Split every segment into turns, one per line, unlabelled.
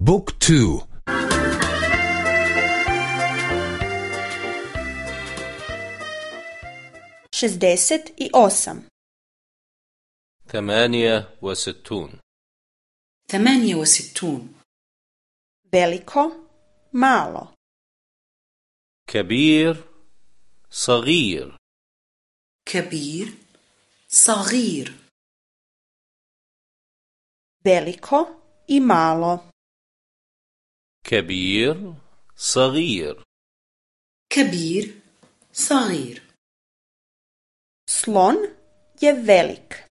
Book two.
Šezdeset i osam
ثمانية وستون
ثمانية وستون
veliko malo.
كبير صغير
كبير صغير
veliko i malo.
كبير صغير.
كبير صغير.
Slon je velik.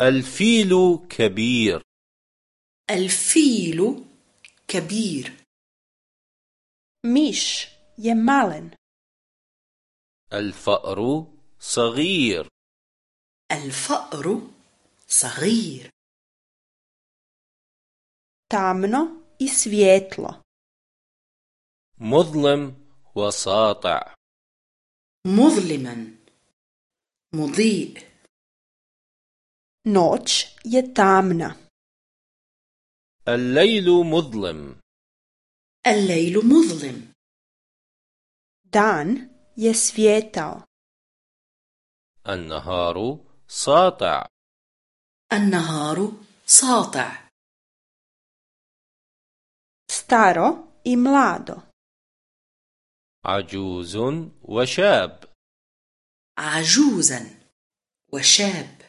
الفيل كبير.
الفيل كبير.
Miš je malen.
الفأر صغير.
الفأر صغير.
Tamno i svijetlo
مظلم وساطع
مظلما مضيء
noć je tamna.
الليل مظلم
الليل مظلم
dan je svijetao
النهار ساطع
النهار ساطع
staro i mlado
عجوز وشاب
عجوزا وشاب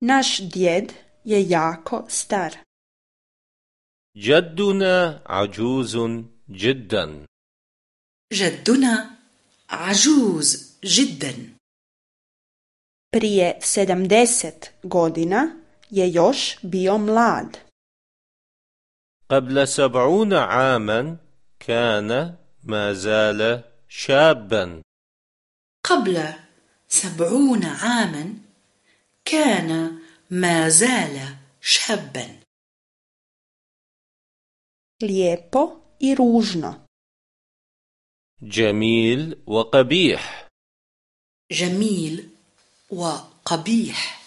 naš djed je jako star
جدنا عجوز جدا
جدنا عجوز جدا
prije 70 godina je još bio mlad
قبل سبعون عاما كان ما زال شابا.
قبل سبعون عاما كان ما زال شابا.
Lijepo i ružno.
جميل وقبيح.
جميل وقبيح.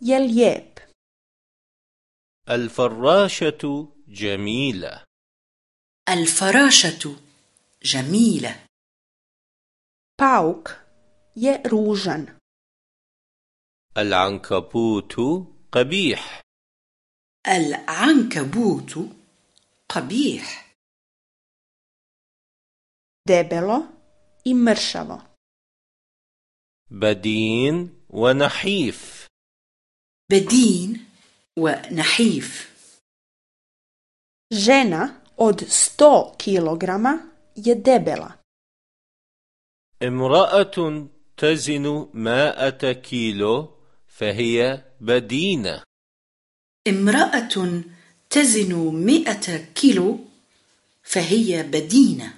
Je lijep.
الفراشة جميلة.
الفراشة جميلة.
Pauk je ružan
العنكبوت قبيح.
العنكبوت قبيح.
Debelo i mršavo.
بدين ونحيف
بدين ونحيف.
Žena od 100 kilograma je debela.
امرأة تزن مائة كيلو فهي بدينة.
امرأة تزن مئة كيلو فهي بدينة.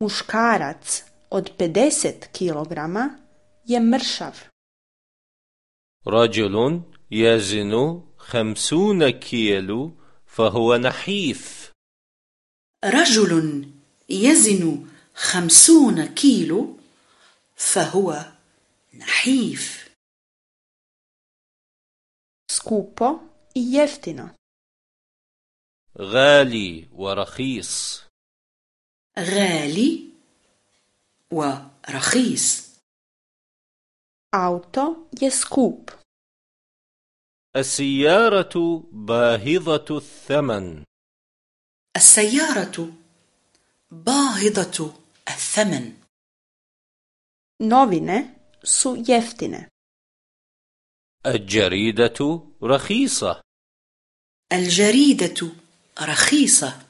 Muškarac od 50 kilograma je mršav.
رجل يزن خمسون كيلو فهو نحيف.
رجل يزن خمسون كيلو فهو نحيف.
I jeftino.
غالي ورخيص.
غالي ورخيص.
Auto je skup.
السيارة باهظة الثمن.
السيارة باهظة الثمن.
Novine su jeftine.
الجريدة رخيصة.
الجريدة رخيصة.